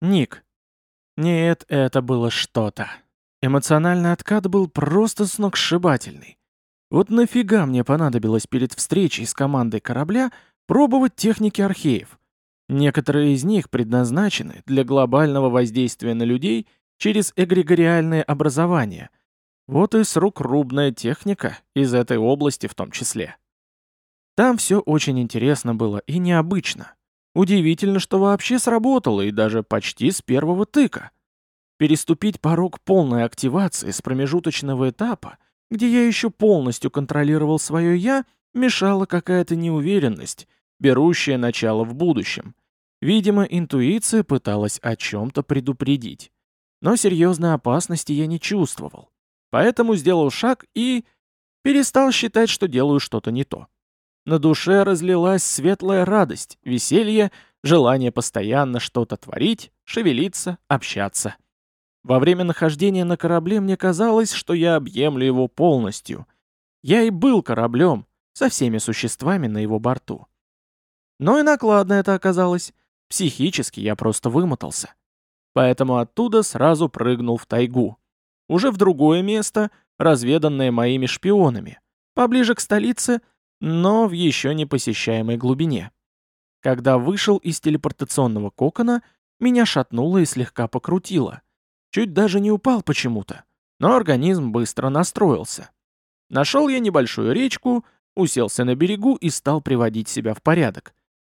Ник. Нет, это было что-то. Эмоциональный откат был просто сногсшибательный. Вот нафига мне понадобилось перед встречей с командой корабля пробовать техники археев? Некоторые из них предназначены для глобального воздействия на людей через эгрегориальное образование. Вот и срукрубная техника из этой области в том числе. Там все очень интересно было и необычно. Удивительно, что вообще сработало и даже почти с первого тыка. Переступить порог полной активации с промежуточного этапа, где я еще полностью контролировал свое «я», мешала какая-то неуверенность, берущая начало в будущем. Видимо, интуиция пыталась о чем-то предупредить. Но серьезной опасности я не чувствовал. Поэтому сделал шаг и... перестал считать, что делаю что-то не то. На душе разлилась светлая радость, веселье, желание постоянно что-то творить, шевелиться, общаться. Во время нахождения на корабле мне казалось, что я объемлю его полностью. Я и был кораблем, со всеми существами на его борту. Но и накладно это оказалось. Психически я просто вымотался. Поэтому оттуда сразу прыгнул в тайгу. Уже в другое место, разведанное моими шпионами. Поближе к столице, но в еще не посещаемой глубине. Когда вышел из телепортационного кокона, меня шатнуло и слегка покрутило. Чуть даже не упал почему-то, но организм быстро настроился. Нашел я небольшую речку, уселся на берегу и стал приводить себя в порядок.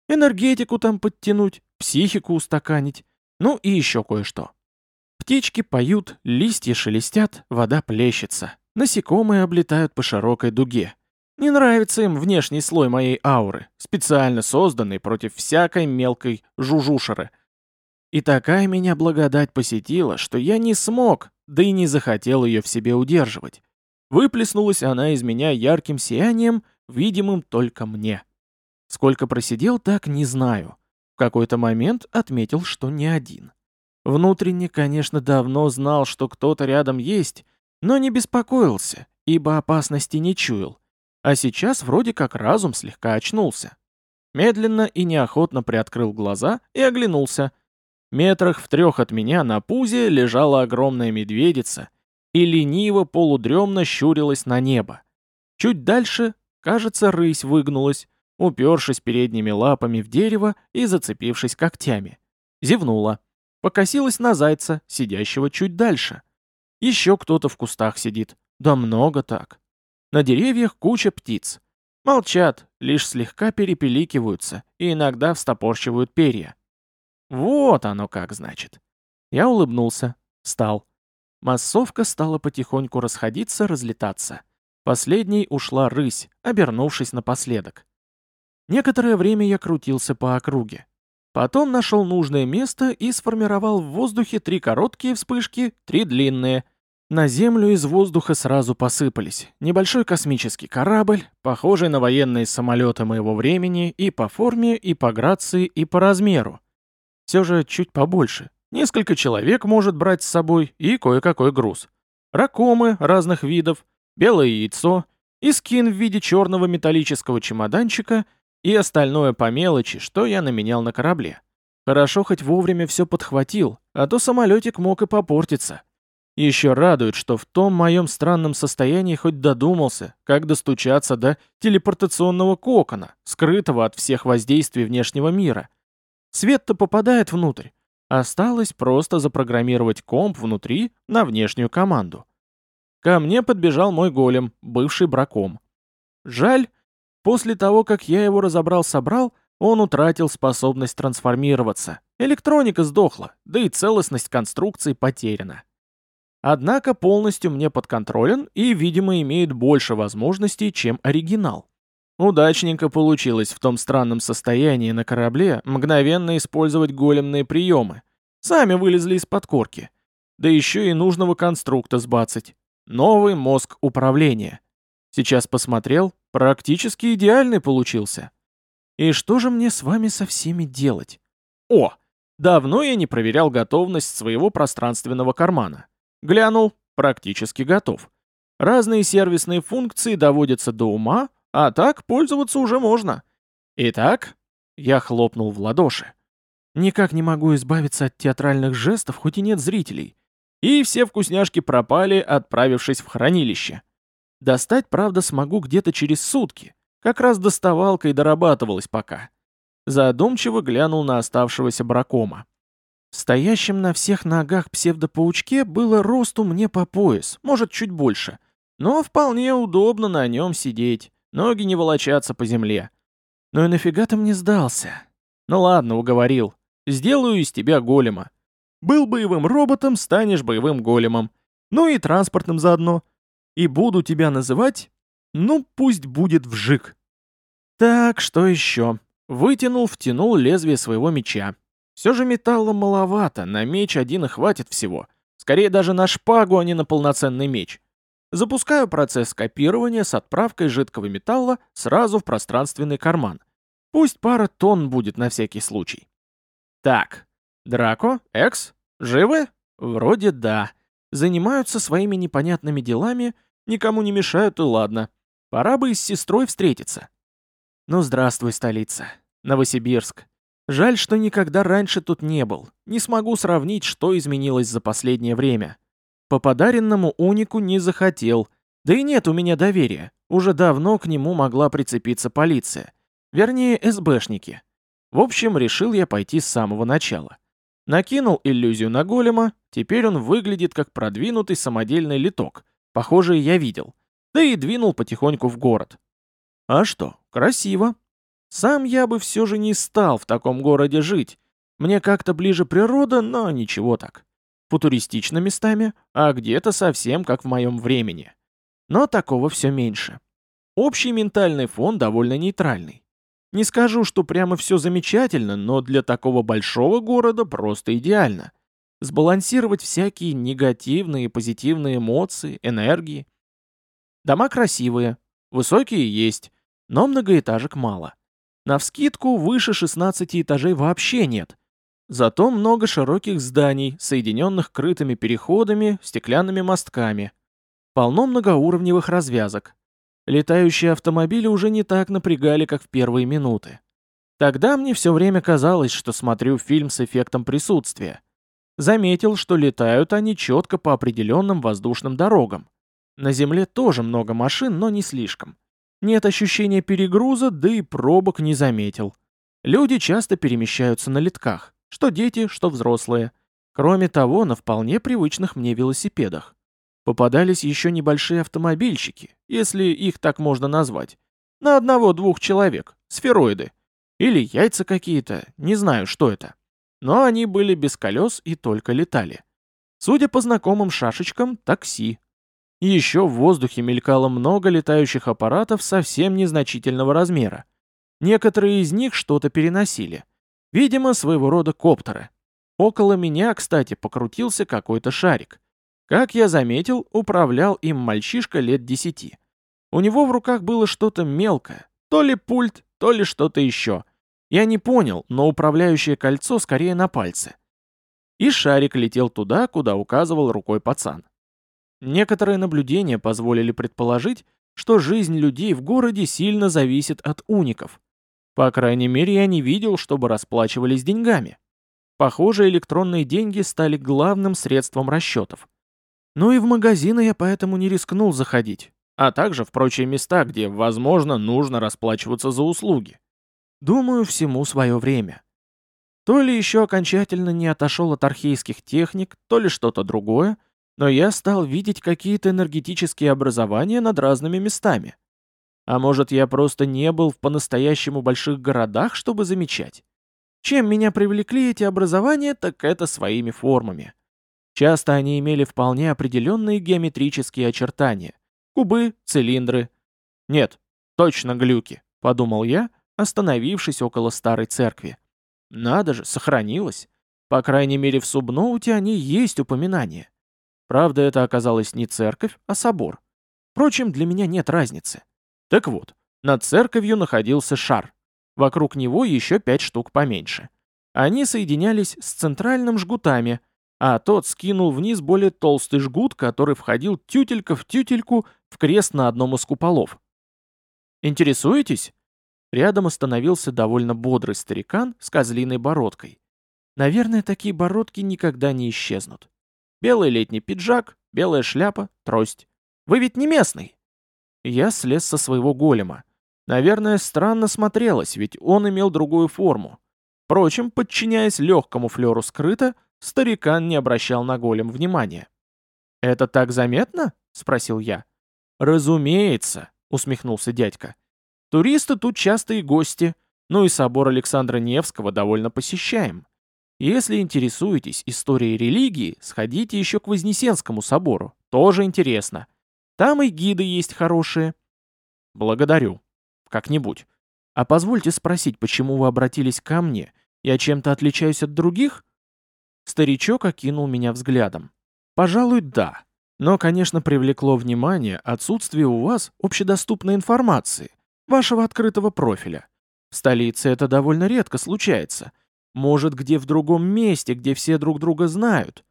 Энергетику там подтянуть, психику устаканить, ну и еще кое-что. Птички поют, листья шелестят, вода плещется. Насекомые облетают по широкой дуге. Не нравится им внешний слой моей ауры, специально созданный против всякой мелкой жужушеры. И такая меня благодать посетила, что я не смог, да и не захотел ее в себе удерживать. Выплеснулась она из меня ярким сиянием, видимым только мне. Сколько просидел, так не знаю. В какой-то момент отметил, что не один. Внутренне, конечно, давно знал, что кто-то рядом есть, но не беспокоился, ибо опасности не чуял. А сейчас вроде как разум слегка очнулся. Медленно и неохотно приоткрыл глаза и оглянулся. Метрах в трех от меня на пузе лежала огромная медведица и лениво полудремно щурилась на небо. Чуть дальше, кажется, рысь выгнулась, упершись передними лапами в дерево и зацепившись когтями. Зевнула. Покосилась на зайца, сидящего чуть дальше. Еще кто-то в кустах сидит. Да много так. На деревьях куча птиц. Молчат, лишь слегка перепеликиваются и иногда встопорщивают перья. Вот оно как значит. Я улыбнулся, встал. Массовка стала потихоньку расходиться, разлетаться. Последней ушла рысь, обернувшись напоследок. Некоторое время я крутился по округе. Потом нашел нужное место и сформировал в воздухе три короткие вспышки, три длинные. На землю из воздуха сразу посыпались. Небольшой космический корабль, похожий на военные самолеты моего времени и по форме, и по грации, и по размеру. Все же чуть побольше. Несколько человек может брать с собой и кое-какой груз. Ракомы разных видов, белое яйцо и скин в виде черного металлического чемоданчика — и остальное по мелочи, что я наменял на корабле. Хорошо хоть вовремя все подхватил, а то самолетик мог и попортиться. Еще радует, что в том моем странном состоянии хоть додумался, как достучаться до телепортационного кокона, скрытого от всех воздействий внешнего мира. Свет-то попадает внутрь. Осталось просто запрограммировать комп внутри на внешнюю команду. Ко мне подбежал мой голем, бывший браком. Жаль, После того, как я его разобрал-собрал, он утратил способность трансформироваться. Электроника сдохла, да и целостность конструкции потеряна. Однако полностью мне подконтролен и, видимо, имеет больше возможностей, чем оригинал. Удачненько получилось в том странном состоянии на корабле мгновенно использовать големные приемы. Сами вылезли из под корки. Да еще и нужного конструкта сбацать. Новый мозг управления. Сейчас посмотрел, Практически идеальный получился. И что же мне с вами со всеми делать? О, давно я не проверял готовность своего пространственного кармана. Глянул, практически готов. Разные сервисные функции доводятся до ума, а так пользоваться уже можно. Итак, я хлопнул в ладоши. Никак не могу избавиться от театральных жестов, хоть и нет зрителей. И все вкусняшки пропали, отправившись в хранилище. Достать, правда, смогу где-то через сутки. Как раз доставалка и дорабатывалась пока. Задумчиво глянул на оставшегося бракома. Стоящим на всех ногах псевдопаучке было росту мне по пояс, может, чуть больше. Но вполне удобно на нем сидеть, ноги не волочатся по земле. Ну и нафига ты мне сдался? Ну ладно, уговорил. Сделаю из тебя голема. Был боевым роботом, станешь боевым големом. Ну и транспортным заодно. И буду тебя называть... Ну, пусть будет вжик. Так, что еще? Вытянул, втянул лезвие своего меча. Все же металла маловато, на меч один и хватит всего. Скорее даже на шпагу, а не на полноценный меч. Запускаю процесс копирования с отправкой жидкого металла сразу в пространственный карман. Пусть пара тонн будет на всякий случай. Так, Драко, Экс, живы? Вроде да. Занимаются своими непонятными делами, никому не мешают и ладно. Пора бы и с сестрой встретиться. Ну здравствуй, столица. Новосибирск. Жаль, что никогда раньше тут не был. Не смогу сравнить, что изменилось за последнее время. По подаренному унику не захотел. Да и нет у меня доверия. Уже давно к нему могла прицепиться полиция. Вернее, СБшники. В общем, решил я пойти с самого начала. Накинул иллюзию на голема, теперь он выглядит как продвинутый самодельный литок. Похожее я видел. Да и двинул потихоньку в город. А что, красиво. Сам я бы все же не стал в таком городе жить. Мне как-то ближе природа, но ничего так. Футуристично местами, а где-то совсем как в моем времени. Но такого все меньше. Общий ментальный фон довольно нейтральный. Не скажу, что прямо все замечательно, но для такого большого города просто идеально. Сбалансировать всякие негативные и позитивные эмоции, энергии. Дома красивые, высокие есть, но многоэтажек мало. Навскидку выше 16 этажей вообще нет. Зато много широких зданий, соединенных крытыми переходами, стеклянными мостками. Полно многоуровневых развязок. Летающие автомобили уже не так напрягали, как в первые минуты. Тогда мне все время казалось, что смотрю фильм с эффектом присутствия. Заметил, что летают они четко по определенным воздушным дорогам. На земле тоже много машин, но не слишком. Нет ощущения перегруза, да и пробок не заметил. Люди часто перемещаются на литках, что дети, что взрослые. Кроме того, на вполне привычных мне велосипедах. Попадались еще небольшие автомобильчики, если их так можно назвать. На одного-двух человек, сфероиды. Или яйца какие-то, не знаю, что это. Но они были без колес и только летали. Судя по знакомым шашечкам, такси. Еще в воздухе мелькало много летающих аппаратов совсем незначительного размера. Некоторые из них что-то переносили. Видимо, своего рода коптеры. Около меня, кстати, покрутился какой-то шарик. Как я заметил, управлял им мальчишка лет десяти. У него в руках было что-то мелкое, то ли пульт, то ли что-то еще. Я не понял, но управляющее кольцо скорее на пальце. И шарик летел туда, куда указывал рукой пацан. Некоторые наблюдения позволили предположить, что жизнь людей в городе сильно зависит от уников. По крайней мере, я не видел, чтобы расплачивались деньгами. Похоже, электронные деньги стали главным средством расчетов. Ну и в магазины я поэтому не рискнул заходить, а также в прочие места, где, возможно, нужно расплачиваться за услуги. Думаю, всему свое время. То ли еще окончательно не отошел от архейских техник, то ли что-то другое — но я стал видеть какие-то энергетические образования над разными местами. А может, я просто не был в по-настоящему больших городах, чтобы замечать? Чем меня привлекли эти образования, так это своими формами. Часто они имели вполне определенные геометрические очертания. Кубы, цилиндры. Нет, точно глюки, подумал я, остановившись около старой церкви. Надо же, сохранилось. По крайней мере, в субноуте они есть упоминания. Правда, это оказалась не церковь, а собор. Впрочем, для меня нет разницы. Так вот, над церковью находился шар. Вокруг него еще пять штук поменьше. Они соединялись с центральным жгутами, а тот скинул вниз более толстый жгут, который входил тютелька в тютельку в крест на одном из куполов. Интересуетесь? Рядом остановился довольно бодрый старикан с козлиной бородкой. Наверное, такие бородки никогда не исчезнут. Белый летний пиджак, белая шляпа, трость. Вы ведь не местный. Я слез со своего голема. Наверное, странно смотрелось, ведь он имел другую форму. Впрочем, подчиняясь легкому флеру скрыто, старикан не обращал на голем внимания. «Это так заметно?» — спросил я. «Разумеется», — усмехнулся дядька. «Туристы тут частые гости, ну и собор Александра Невского довольно посещаем. Если интересуетесь историей религии, сходите еще к Вознесенскому собору, тоже интересно. Там и гиды есть хорошие». «Благодарю. Как-нибудь. А позвольте спросить, почему вы обратились ко мне? Я чем-то отличаюсь от других?» Старичок окинул меня взглядом. Пожалуй, да. Но, конечно, привлекло внимание отсутствие у вас общедоступной информации, вашего открытого профиля. В столице это довольно редко случается. Может, где в другом месте, где все друг друга знают.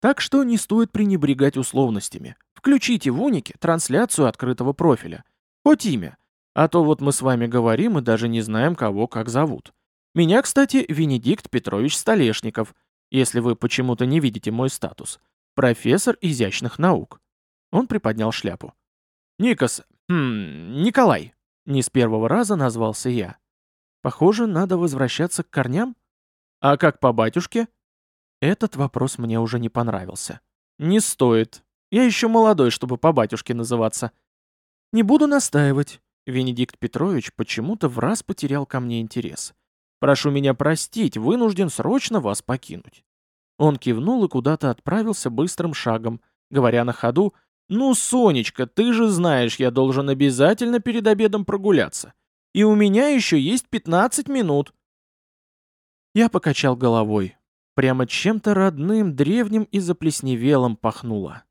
Так что не стоит пренебрегать условностями. Включите в Унике трансляцию открытого профиля. Хоть имя. А то вот мы с вами говорим и даже не знаем, кого как зовут. Меня, кстати, Венедикт Петрович Столешников, если вы почему-то не видите мой статус. Профессор изящных наук. Он приподнял шляпу. Никос, хм, Николай. Не с первого раза назвался я. Похоже, надо возвращаться к корням. А как по батюшке? Этот вопрос мне уже не понравился. Не стоит. Я еще молодой, чтобы по батюшке называться. Не буду настаивать. Венедикт Петрович почему-то в раз потерял ко мне интерес. Прошу меня простить, вынужден срочно вас покинуть. Он кивнул и куда-то отправился быстрым шагом, говоря на ходу, «Ну, Сонечка, ты же знаешь, я должен обязательно перед обедом прогуляться. И у меня еще есть 15 минут». Я покачал головой. Прямо чем-то родным, древним и заплесневелым пахнуло.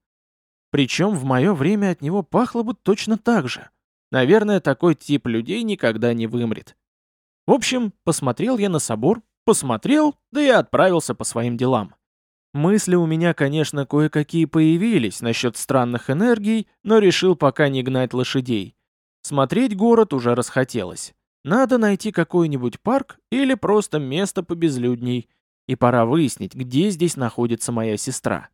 Причем в мое время от него пахло бы точно так же. Наверное, такой тип людей никогда не вымрет. В общем, посмотрел я на собор, посмотрел, да и отправился по своим делам. Мысли у меня, конечно, кое-какие появились насчет странных энергий, но решил пока не гнать лошадей. Смотреть город уже расхотелось. Надо найти какой-нибудь парк или просто место побезлюдней. И пора выяснить, где здесь находится моя сестра.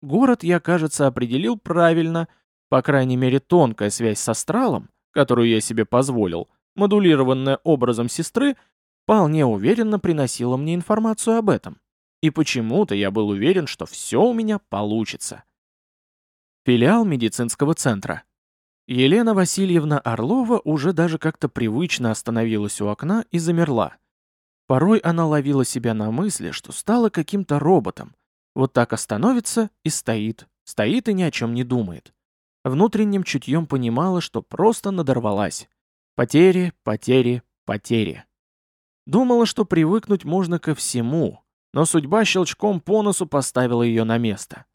Город я, кажется, определил правильно, по крайней мере тонкая связь с астралом, которую я себе позволил, модулированная образом сестры, вполне уверенно приносила мне информацию об этом. И почему-то я был уверен, что все у меня получится. Филиал медицинского центра. Елена Васильевна Орлова уже даже как-то привычно остановилась у окна и замерла. Порой она ловила себя на мысли, что стала каким-то роботом. Вот так остановится и стоит, стоит и ни о чем не думает. Внутренним чутьем понимала, что просто надорвалась. Потери, потери, потери. Думала, что привыкнуть можно ко всему, но судьба щелчком по носу поставила ее на место.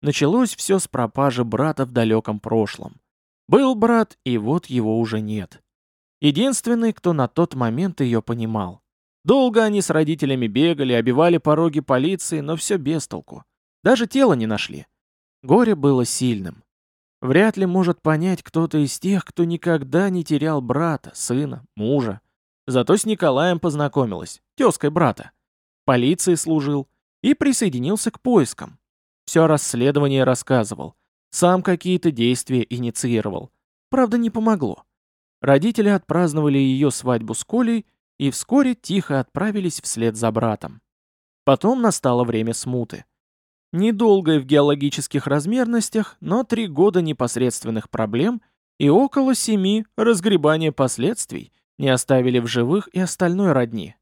Началось все с пропажи брата в далеком прошлом. Был брат, и вот его уже нет. Единственный, кто на тот момент ее понимал. Долго они с родителями бегали, обивали пороги полиции, но все без толку. Даже тело не нашли. Горе было сильным. Вряд ли может понять кто-то из тех, кто никогда не терял брата, сына, мужа. Зато с Николаем познакомилась, тезкой брата полиции служил и присоединился к поискам. Все расследование рассказывал, сам какие-то действия инициировал. Правда, не помогло. Родители отпраздновали ее свадьбу с Колей и вскоре тихо отправились вслед за братом. Потом настало время смуты. Недолгое в геологических размерностях, но три года непосредственных проблем и около семи разгребания последствий не оставили в живых и остальной родни.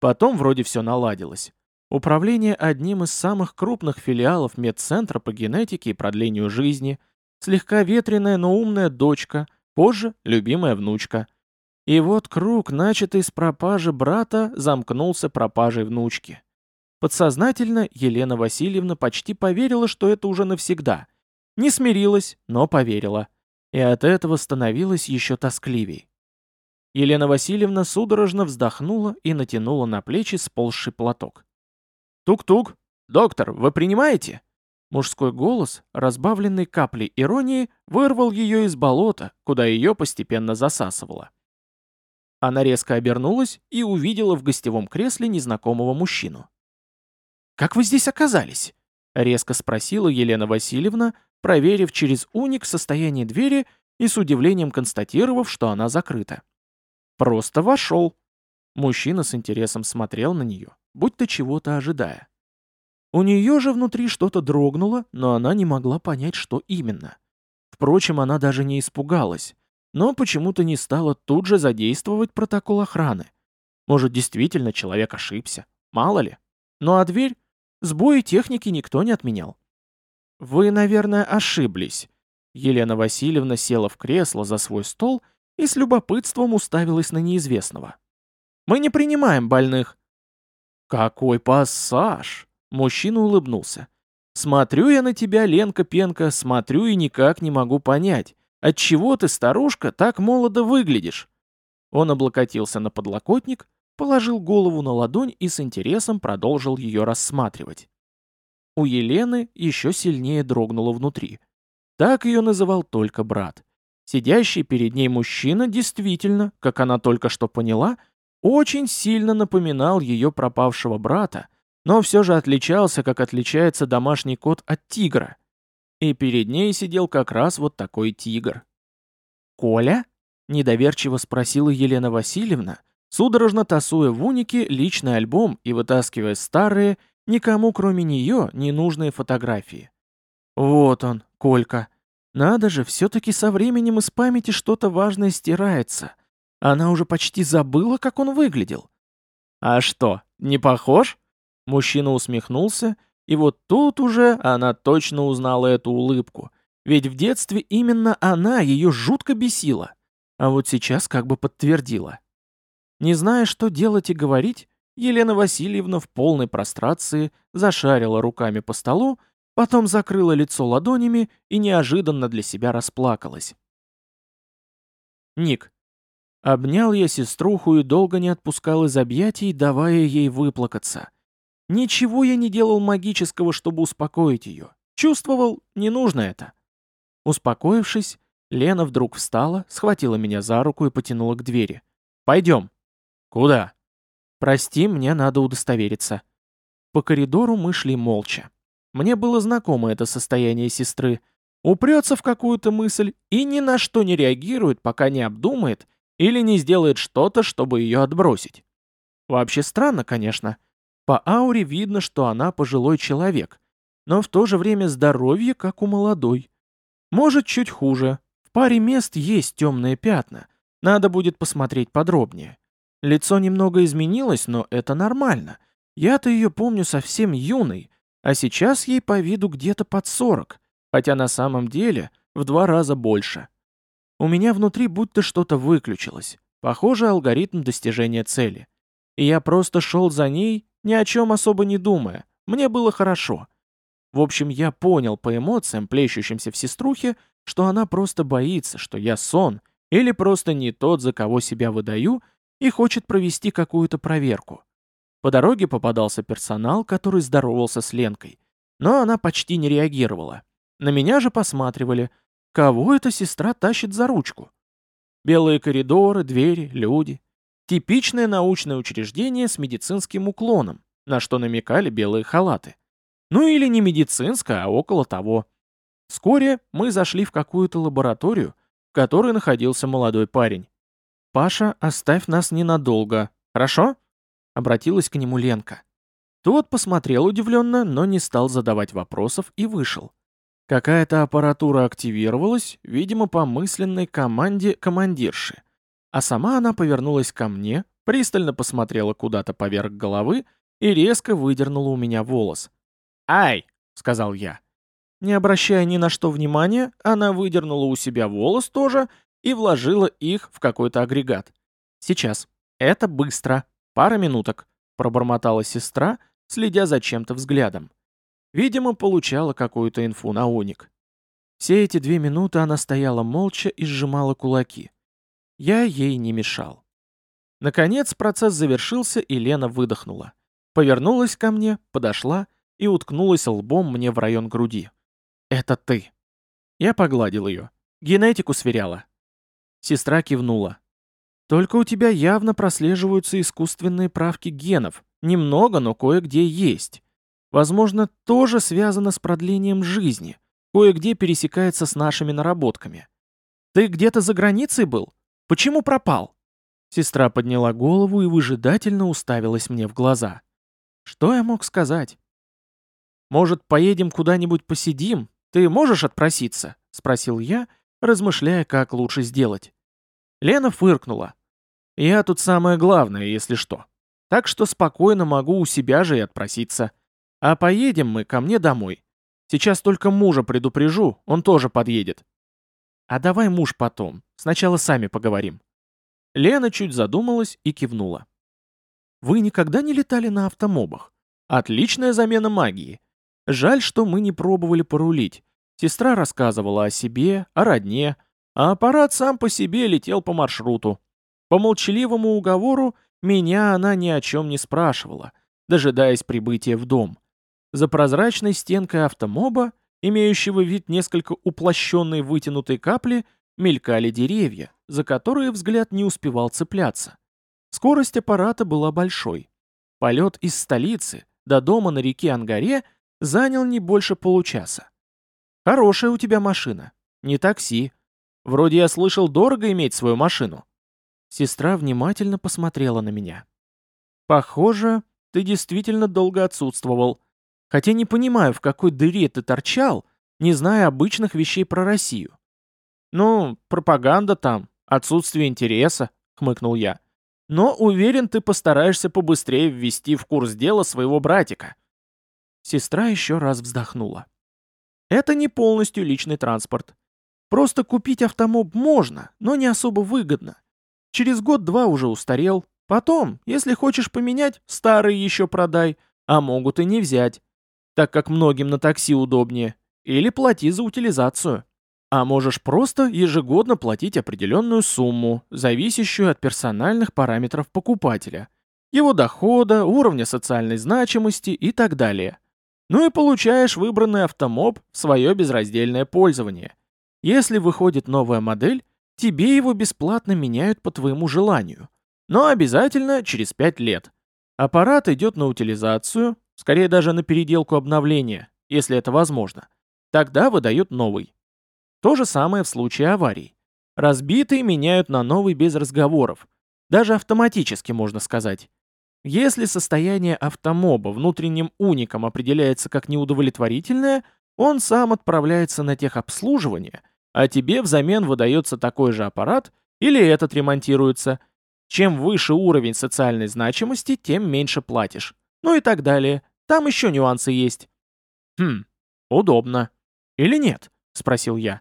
Потом вроде все наладилось. Управление одним из самых крупных филиалов медцентра по генетике и продлению жизни, слегка ветреная, но умная дочка, позже любимая внучка. И вот круг, начатый с пропажи брата, замкнулся пропажей внучки. Подсознательно Елена Васильевна почти поверила, что это уже навсегда. Не смирилась, но поверила. И от этого становилось еще тоскливей. Елена Васильевна судорожно вздохнула и натянула на плечи сползший платок. «Тук-тук! Доктор, вы принимаете?» Мужской голос, разбавленный каплей иронии, вырвал ее из болота, куда ее постепенно засасывало. Она резко обернулась и увидела в гостевом кресле незнакомого мужчину. как вы здесь оказались?» — резко спросила Елена Васильевна, проверив через уник состояние двери и с удивлением констатировав, что она закрыта. «Просто вошел». Мужчина с интересом смотрел на нее, будто чего-то ожидая. У нее же внутри что-то дрогнуло, но она не могла понять, что именно. Впрочем, она даже не испугалась, но почему-то не стала тут же задействовать протокол охраны. Может, действительно человек ошибся, мало ли. Ну а дверь? Сбои техники никто не отменял. «Вы, наверное, ошиблись». Елена Васильевна села в кресло за свой стол и с любопытством уставилась на неизвестного. «Мы не принимаем больных». «Какой пассаж!» Мужчина улыбнулся. «Смотрю я на тебя, Ленка Пенка, смотрю и никак не могу понять, отчего ты, старушка, так молодо выглядишь?» Он облокотился на подлокотник, положил голову на ладонь и с интересом продолжил ее рассматривать. У Елены еще сильнее дрогнуло внутри. Так ее называл только брат. Сидящий перед ней мужчина действительно, как она только что поняла, очень сильно напоминал ее пропавшего брата, но все же отличался, как отличается домашний кот от тигра. И перед ней сидел как раз вот такой тигр. «Коля?» — недоверчиво спросила Елена Васильевна, судорожно тасуя в унике личный альбом и вытаскивая старые, никому кроме нее, ненужные фотографии. «Вот он, Колька. Надо же, все-таки со временем из памяти что-то важное стирается. Она уже почти забыла, как он выглядел». «А что, не похож?» Мужчина усмехнулся, и вот тут уже она точно узнала эту улыбку, ведь в детстве именно она ее жутко бесила, а вот сейчас как бы подтвердила. Не зная, что делать и говорить, Елена Васильевна в полной прострации зашарила руками по столу, потом закрыла лицо ладонями и неожиданно для себя расплакалась. Ник. Обнял я сеструху и долго не отпускал из объятий, давая ей выплакаться. Ничего я не делал магического, чтобы успокоить ее. Чувствовал, не нужно это. Успокоившись, Лена вдруг встала, схватила меня за руку и потянула к двери. «Пойдем». «Куда?» «Прости, мне надо удостовериться». По коридору мы шли молча. Мне было знакомо это состояние сестры. Упрется в какую-то мысль и ни на что не реагирует, пока не обдумает или не сделает что-то, чтобы ее отбросить. Вообще странно, конечно. По ауре видно, что она пожилой человек, но в то же время здоровье, как у молодой. Может, чуть хуже. В паре мест есть темные пятна. Надо будет посмотреть подробнее. Лицо немного изменилось, но это нормально. Я-то ее помню совсем юной, а сейчас ей по виду где-то под 40, хотя на самом деле в два раза больше. У меня внутри будто что-то выключилось. Похоже, алгоритм достижения цели. И я просто шел за ней, ни о чем особо не думая. Мне было хорошо. В общем, я понял по эмоциям, плещущимся в сеструхе, что она просто боится, что я сон, или просто не тот, за кого себя выдаю, и хочет провести какую-то проверку. По дороге попадался персонал, который здоровался с Ленкой, но она почти не реагировала. На меня же посматривали, кого эта сестра тащит за ручку. Белые коридоры, двери, люди. Типичное научное учреждение с медицинским уклоном, на что намекали белые халаты. Ну или не медицинское, а около того. Вскоре мы зашли в какую-то лабораторию, в которой находился молодой парень. «Паша, оставь нас ненадолго, хорошо?» Обратилась к нему Ленка. Тот посмотрел удивленно, но не стал задавать вопросов и вышел. Какая-то аппаратура активировалась, видимо, по мысленной команде командирши. А сама она повернулась ко мне, пристально посмотрела куда-то поверх головы и резко выдернула у меня волос. «Ай!» — сказал я. Не обращая ни на что внимания, она выдернула у себя волос тоже и вложила их в какой-то агрегат. «Сейчас. Это быстро. Пара минуток», — пробормотала сестра, следя за чем-то взглядом. Видимо, получала какую-то инфу на уник. Все эти две минуты она стояла молча и сжимала кулаки. Я ей не мешал. Наконец процесс завершился, и Лена выдохнула. Повернулась ко мне, подошла и уткнулась лбом мне в район груди. «Это ты». Я погладил ее. Генетику сверяла. Сестра кивнула. «Только у тебя явно прослеживаются искусственные правки генов. Немного, но кое-где есть. Возможно, тоже связано с продлением жизни, кое-где пересекается с нашими наработками. Ты где-то за границей был? Почему пропал?» Сестра подняла голову и выжидательно уставилась мне в глаза. Что я мог сказать? «Может, поедем куда-нибудь посидим? Ты можешь отпроситься?» — спросил я, размышляя, как лучше сделать. Лена фыркнула. «Я тут самое главное, если что. Так что спокойно могу у себя же и отпроситься. А поедем мы ко мне домой. Сейчас только мужа предупрежу, он тоже подъедет». «А давай муж потом. Сначала сами поговорим». Лена чуть задумалась и кивнула. «Вы никогда не летали на автомобах? Отличная замена магии. Жаль, что мы не пробовали порулить. Сестра рассказывала о себе, о родне, а аппарат сам по себе летел по маршруту. По молчаливому уговору меня она ни о чем не спрашивала, дожидаясь прибытия в дом. За прозрачной стенкой автомоба, имеющего вид несколько уплощенной вытянутой капли, мелькали деревья, за которые взгляд не успевал цепляться. Скорость аппарата была большой. Полет из столицы до дома на реке Ангаре – Занял не больше получаса. Хорошая у тебя машина. Не такси. Вроде я слышал, дорого иметь свою машину. Сестра внимательно посмотрела на меня. Похоже, ты действительно долго отсутствовал. Хотя не понимаю, в какой дыре ты торчал, не зная обычных вещей про Россию. Ну, пропаганда там, отсутствие интереса, хмыкнул я. Но уверен, ты постараешься побыстрее ввести в курс дела своего братика. Сестра еще раз вздохнула. Это не полностью личный транспорт. Просто купить автомоб можно, но не особо выгодно. Через год-два уже устарел. Потом, если хочешь поменять, старый еще продай, а могут и не взять, так как многим на такси удобнее. Или плати за утилизацию. А можешь просто ежегодно платить определенную сумму, зависящую от персональных параметров покупателя, его дохода, уровня социальной значимости и так далее. Ну и получаешь выбранный автомоб в свое безраздельное пользование. Если выходит новая модель, тебе его бесплатно меняют по твоему желанию. Но обязательно через 5 лет. Аппарат идет на утилизацию, скорее даже на переделку обновления, если это возможно. Тогда выдают новый. То же самое в случае аварий. Разбитый меняют на новый без разговоров. Даже автоматически, можно сказать. Если состояние автомоба внутренним уником определяется как неудовлетворительное, он сам отправляется на техобслуживание, а тебе взамен выдается такой же аппарат или этот ремонтируется. Чем выше уровень социальной значимости, тем меньше платишь. Ну и так далее. Там еще нюансы есть. Хм, удобно. Или нет? Спросил я.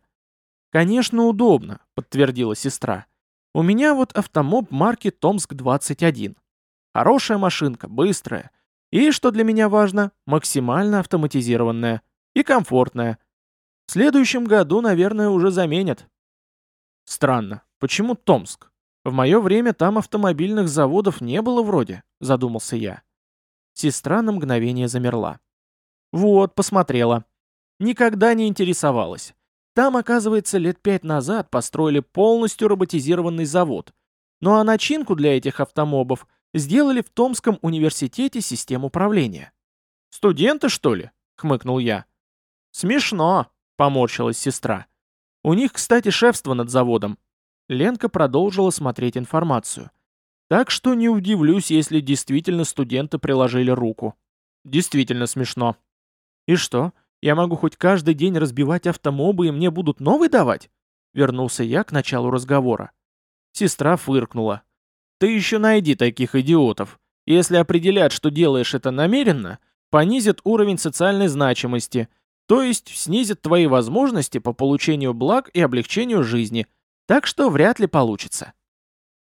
Конечно, удобно, подтвердила сестра. У меня вот автомоб марки Томск-21. Хорошая машинка, быстрая. И, что для меня важно, максимально автоматизированная. И комфортная. В следующем году, наверное, уже заменят. Странно. Почему Томск? В мое время там автомобильных заводов не было вроде, задумался я. Сестра на мгновение замерла. Вот, посмотрела. Никогда не интересовалась. Там, оказывается, лет пять назад построили полностью роботизированный завод. Ну а начинку для этих автомобов сделали в Томском университете систему управления. «Студенты, что ли?» — хмыкнул я. «Смешно», — поморщилась сестра. «У них, кстати, шефство над заводом». Ленка продолжила смотреть информацию. «Так что не удивлюсь, если действительно студенты приложили руку. Действительно смешно». «И что, я могу хоть каждый день разбивать автомобы и мне будут новый давать?» Вернулся я к началу разговора. Сестра фыркнула. Ты еще найди таких идиотов. Если определят, что делаешь это намеренно, понизят уровень социальной значимости, то есть снизят твои возможности по получению благ и облегчению жизни, так что вряд ли получится.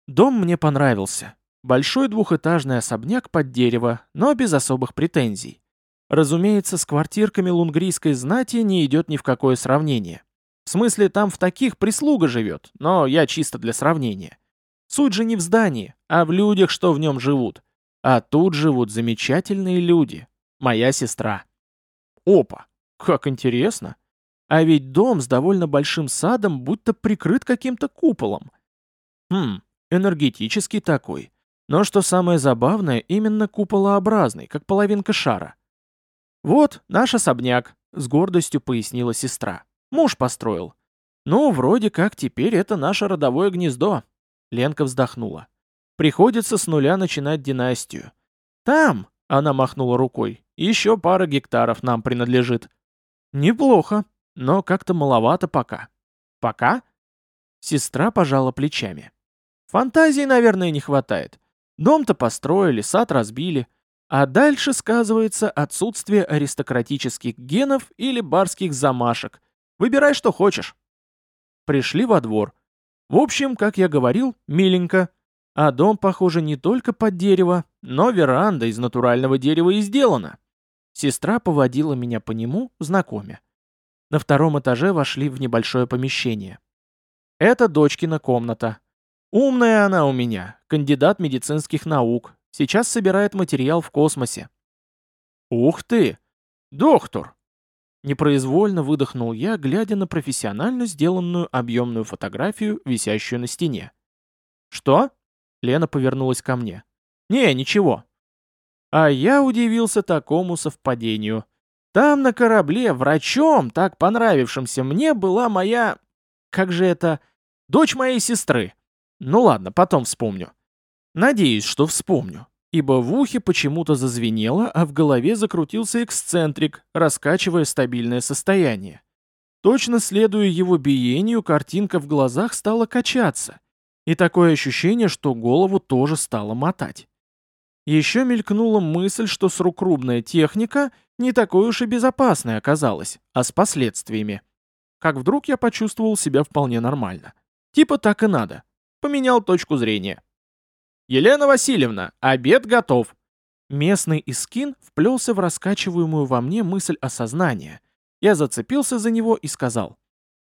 Дом мне понравился. Большой двухэтажный особняк под дерево, но без особых претензий. Разумеется, с квартирками лунгрийской знати не идет ни в какое сравнение. В смысле, там в таких прислуга живет, но я чисто для сравнения. Суть же не в здании, а в людях, что в нем живут. А тут живут замечательные люди. Моя сестра. Опа, как интересно. А ведь дом с довольно большим садом будто прикрыт каким-то куполом. Хм, энергетический такой. Но что самое забавное, именно куполообразный, как половинка шара. «Вот наш особняк», — с гордостью пояснила сестра. «Муж построил. Ну, вроде как теперь это наше родовое гнездо». Ленка вздохнула. «Приходится с нуля начинать династию. Там, — она махнула рукой, — еще пара гектаров нам принадлежит». «Неплохо, но как-то маловато пока». «Пока?» Сестра пожала плечами. «Фантазии, наверное, не хватает. Дом-то построили, сад разбили. А дальше сказывается отсутствие аристократических генов или барских замашек. Выбирай, что хочешь. Пришли во двор. В общем, как я говорил, миленько. А дом, похоже, не только под дерево, но веранда из натурального дерева и сделана. Сестра поводила меня по нему, знакомя. На втором этаже вошли в небольшое помещение. Это дочкина комната. Умная она у меня, кандидат медицинских наук, Сейчас собирает материал в космосе. Ух ты! Доктор! Непроизвольно выдохнул я, глядя на профессионально сделанную объемную фотографию, висящую на стене. Что? Лена повернулась ко мне. Не, ничего. А я удивился такому совпадению. Там на корабле врачом, так понравившимся мне, была моя... Как же это? Дочь моей сестры. Ну ладно, потом вспомню. Надеюсь, что вспомню, ибо в ухе почему-то зазвенело, а в голове закрутился эксцентрик, раскачивая стабильное состояние. Точно следуя его биению, картинка в глазах стала качаться, и такое ощущение, что голову тоже стало мотать. Еще мелькнула мысль, что срукрубная техника не такой уж и безопасной оказалась, а с последствиями. Как вдруг я почувствовал себя вполне нормально. Типа так и надо. Поменял точку зрения. «Елена Васильевна, обед готов!» Местный искин вплелся в раскачиваемую во мне мысль осознания. Я зацепился за него и сказал.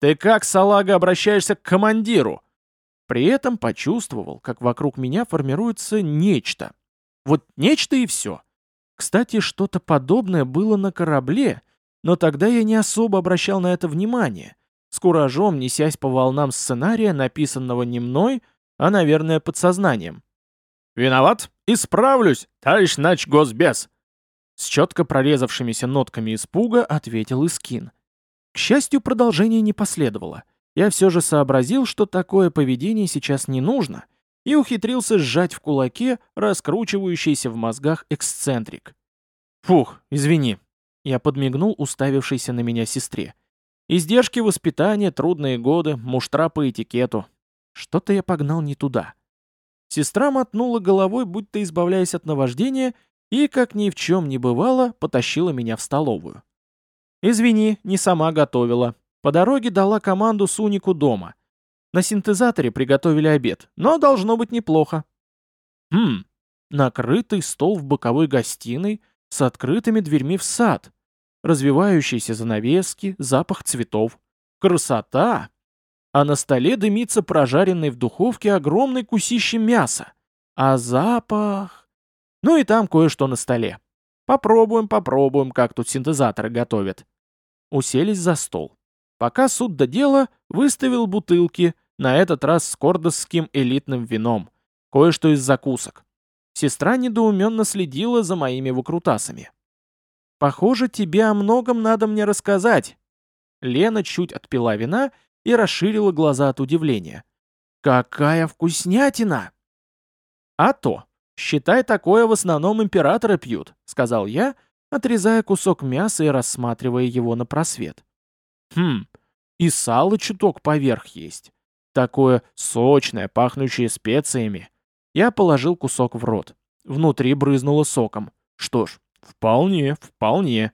«Ты как, салага, обращаешься к командиру?» При этом почувствовал, как вокруг меня формируется нечто. Вот нечто и все. Кстати, что-то подобное было на корабле, но тогда я не особо обращал на это внимание, с куражом несясь по волнам сценария, написанного не мной, а, наверное, подсознанием. «Виноват? Исправлюсь, товарищ нач госбес!» С четко прорезавшимися нотками испуга ответил Искин. К счастью, продолжение не последовало. Я все же сообразил, что такое поведение сейчас не нужно, и ухитрился сжать в кулаке раскручивающийся в мозгах эксцентрик. «Фух, извини», — я подмигнул уставившейся на меня сестре. «Издержки воспитания, трудные годы, муштра по этикету. Что-то я погнал не туда». Сестра мотнула головой, будто избавляясь от наваждения, и, как ни в чем не бывало, потащила меня в столовую. «Извини, не сама готовила. По дороге дала команду Сунику дома. На синтезаторе приготовили обед, но должно быть неплохо». «Хм, накрытый стол в боковой гостиной с открытыми дверьми в сад, развивающиеся занавески, запах цветов. Красота!» а на столе дымится прожаренный в духовке огромный кусище мяса. А запах... Ну и там кое-что на столе. Попробуем, попробуем, как тут синтезаторы готовят. Уселись за стол. Пока суд до дела, выставил бутылки, на этот раз с кордосским элитным вином. Кое-что из закусок. Сестра недоуменно следила за моими выкрутасами. «Похоже, тебе о многом надо мне рассказать». Лена чуть отпила вина и расширила глаза от удивления. «Какая вкуснятина!» «А то! Считай, такое в основном императоры пьют», — сказал я, отрезая кусок мяса и рассматривая его на просвет. «Хм, и сало чуток поверх есть. Такое сочное, пахнущее специями». Я положил кусок в рот. Внутри брызнуло соком. Что ж, вполне, вполне.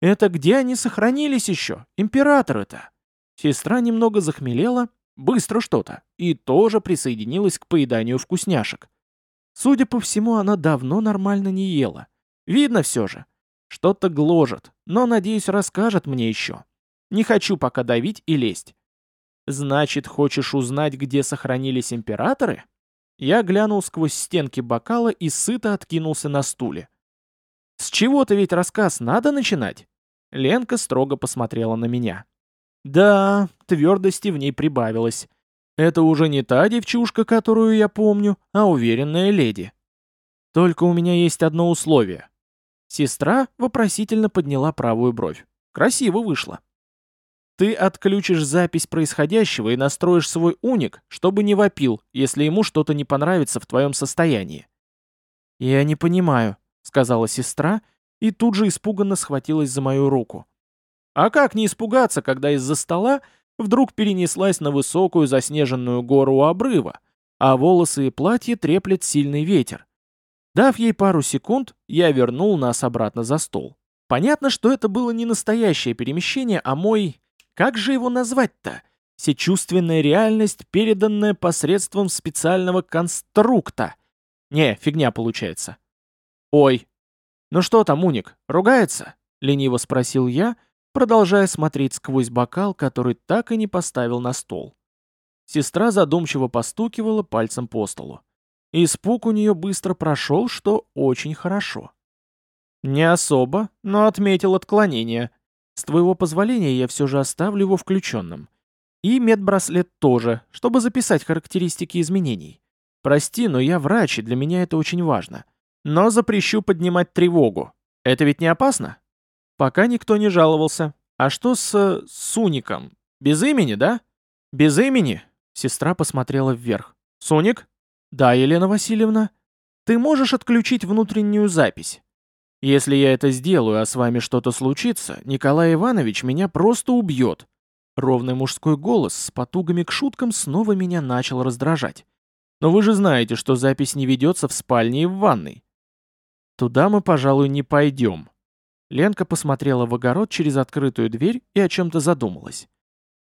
«Это где они сохранились еще, императоры-то?» Сестра немного захмелела, быстро что-то, и тоже присоединилась к поеданию вкусняшек. Судя по всему, она давно нормально не ела. Видно все же. Что-то гложет, но, надеюсь, расскажет мне еще. Не хочу пока давить и лезть. Значит, хочешь узнать, где сохранились императоры? Я глянул сквозь стенки бокала и сыто откинулся на стуле. С чего-то ведь рассказ надо начинать? Ленка строго посмотрела на меня. Да, твердости в ней прибавилось. Это уже не та девчушка, которую я помню, а уверенная леди. Только у меня есть одно условие. Сестра вопросительно подняла правую бровь. Красиво вышло. Ты отключишь запись происходящего и настроишь свой уник, чтобы не вопил, если ему что-то не понравится в твоем состоянии. «Я не понимаю», — сказала сестра, и тут же испуганно схватилась за мою руку. А как не испугаться, когда из-за стола вдруг перенеслась на высокую заснеженную гору у обрыва, а волосы и платье треплет сильный ветер. Дав ей пару секунд, я вернул нас обратно за стол. Понятно, что это было не настоящее перемещение, а мой... Как же его назвать-то? Всечувственная реальность, переданная посредством специального конструкта. Не, фигня получается. Ой. Ну что там, Уник, ругается? Лениво спросил я, продолжая смотреть сквозь бокал, который так и не поставил на стол. Сестра задумчиво постукивала пальцем по столу. Испуг у нее быстро прошел, что очень хорошо. Не особо, но отметил отклонение. С твоего позволения я все же оставлю его включенным. И медбраслет тоже, чтобы записать характеристики изменений. Прости, но я врач, и для меня это очень важно. Но запрещу поднимать тревогу. Это ведь не опасно? Пока никто не жаловался. А что с... Суником? Без имени, да? Без имени? Сестра посмотрела вверх. Суник? Да, Елена Васильевна. Ты можешь отключить внутреннюю запись? Если я это сделаю, а с вами что-то случится, Николай Иванович меня просто убьет. Ровный мужской голос с потугами к шуткам снова меня начал раздражать. Но вы же знаете, что запись не ведется в спальне и в ванной. Туда мы, пожалуй, не пойдем, Ленка посмотрела в огород через открытую дверь и о чем-то задумалась.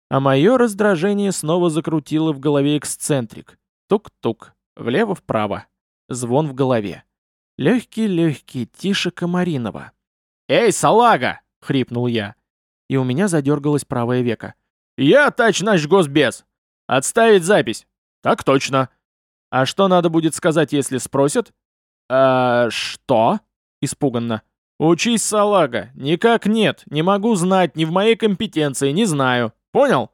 А мое раздражение снова закрутило в голове эксцентрик. Тук-тук, влево-вправо. Звон в голове. Легкий-легкий, тише Комаринова. «Эй, салага!» — хрипнул я. И у меня задергалось правое веко. «Я тач наш госбез! Отставить запись!» «Так точно!» «А что надо будет сказать, если спросят?» «А что?» — испуганно. «Учись, салага! Никак нет! Не могу знать, не в моей компетенции, не знаю! Понял?»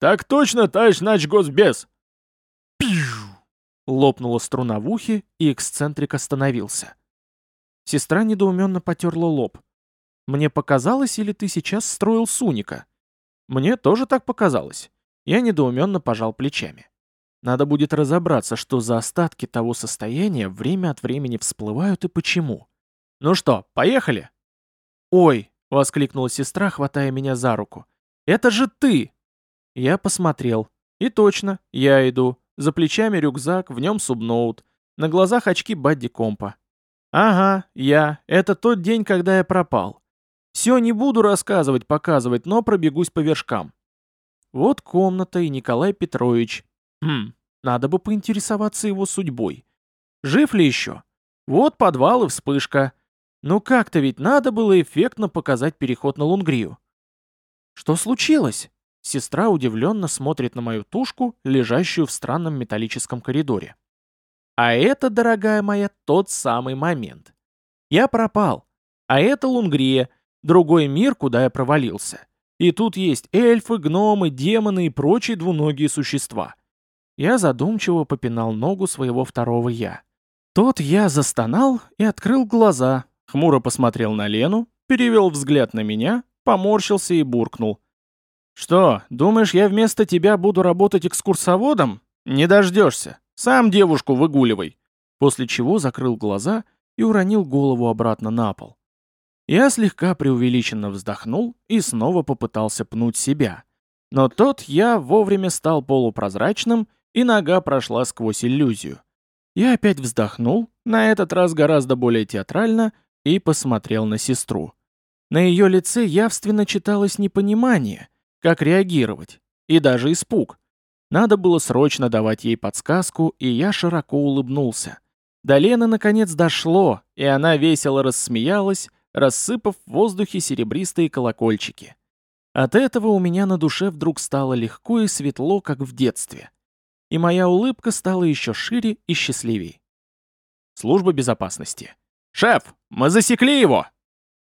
«Так точно, товарищ начгосбез!» «Пью!» Лопнула струна в ухе, и эксцентрик остановился. Сестра недоуменно потерла лоб. «Мне показалось, или ты сейчас строил Суника?» «Мне тоже так показалось». Я недоуменно пожал плечами. Надо будет разобраться, что за остатки того состояния время от времени всплывают и почему. «Ну что, поехали?» «Ой!» — воскликнула сестра, хватая меня за руку. «Это же ты!» Я посмотрел. И точно, я иду. За плечами рюкзак, в нем субноут. На глазах очки Бадди Компа. «Ага, я. Это тот день, когда я пропал. Все не буду рассказывать, показывать, но пробегусь по вершкам. Вот комната и Николай Петрович. Хм, надо бы поинтересоваться его судьбой. Жив ли еще? Вот подвал и вспышка. Ну как-то ведь надо было эффектно показать переход на Лунгрию. Что случилось? Сестра удивленно смотрит на мою тушку, лежащую в странном металлическом коридоре. А это, дорогая моя, тот самый момент. Я пропал. А это Лунгрия, другой мир, куда я провалился. И тут есть эльфы, гномы, демоны и прочие двуногие существа. Я задумчиво попинал ногу своего второго «я». Тот я застонал и открыл глаза, Хмуро посмотрел на Лену, перевел взгляд на меня, поморщился и буркнул. «Что, думаешь, я вместо тебя буду работать экскурсоводом? Не дождешься. Сам девушку выгуливай». После чего закрыл глаза и уронил голову обратно на пол. Я слегка преувеличенно вздохнул и снова попытался пнуть себя. Но тот я вовремя стал полупрозрачным, и нога прошла сквозь иллюзию. Я опять вздохнул, на этот раз гораздо более театрально, и посмотрел на сестру. На ее лице явственно читалось непонимание, как реагировать, и даже испуг. Надо было срочно давать ей подсказку, и я широко улыбнулся. До Лены наконец дошло, и она весело рассмеялась, рассыпав в воздухе серебристые колокольчики. От этого у меня на душе вдруг стало легко и светло, как в детстве. И моя улыбка стала еще шире и счастливей. Служба безопасности. «Шеф, мы засекли его!»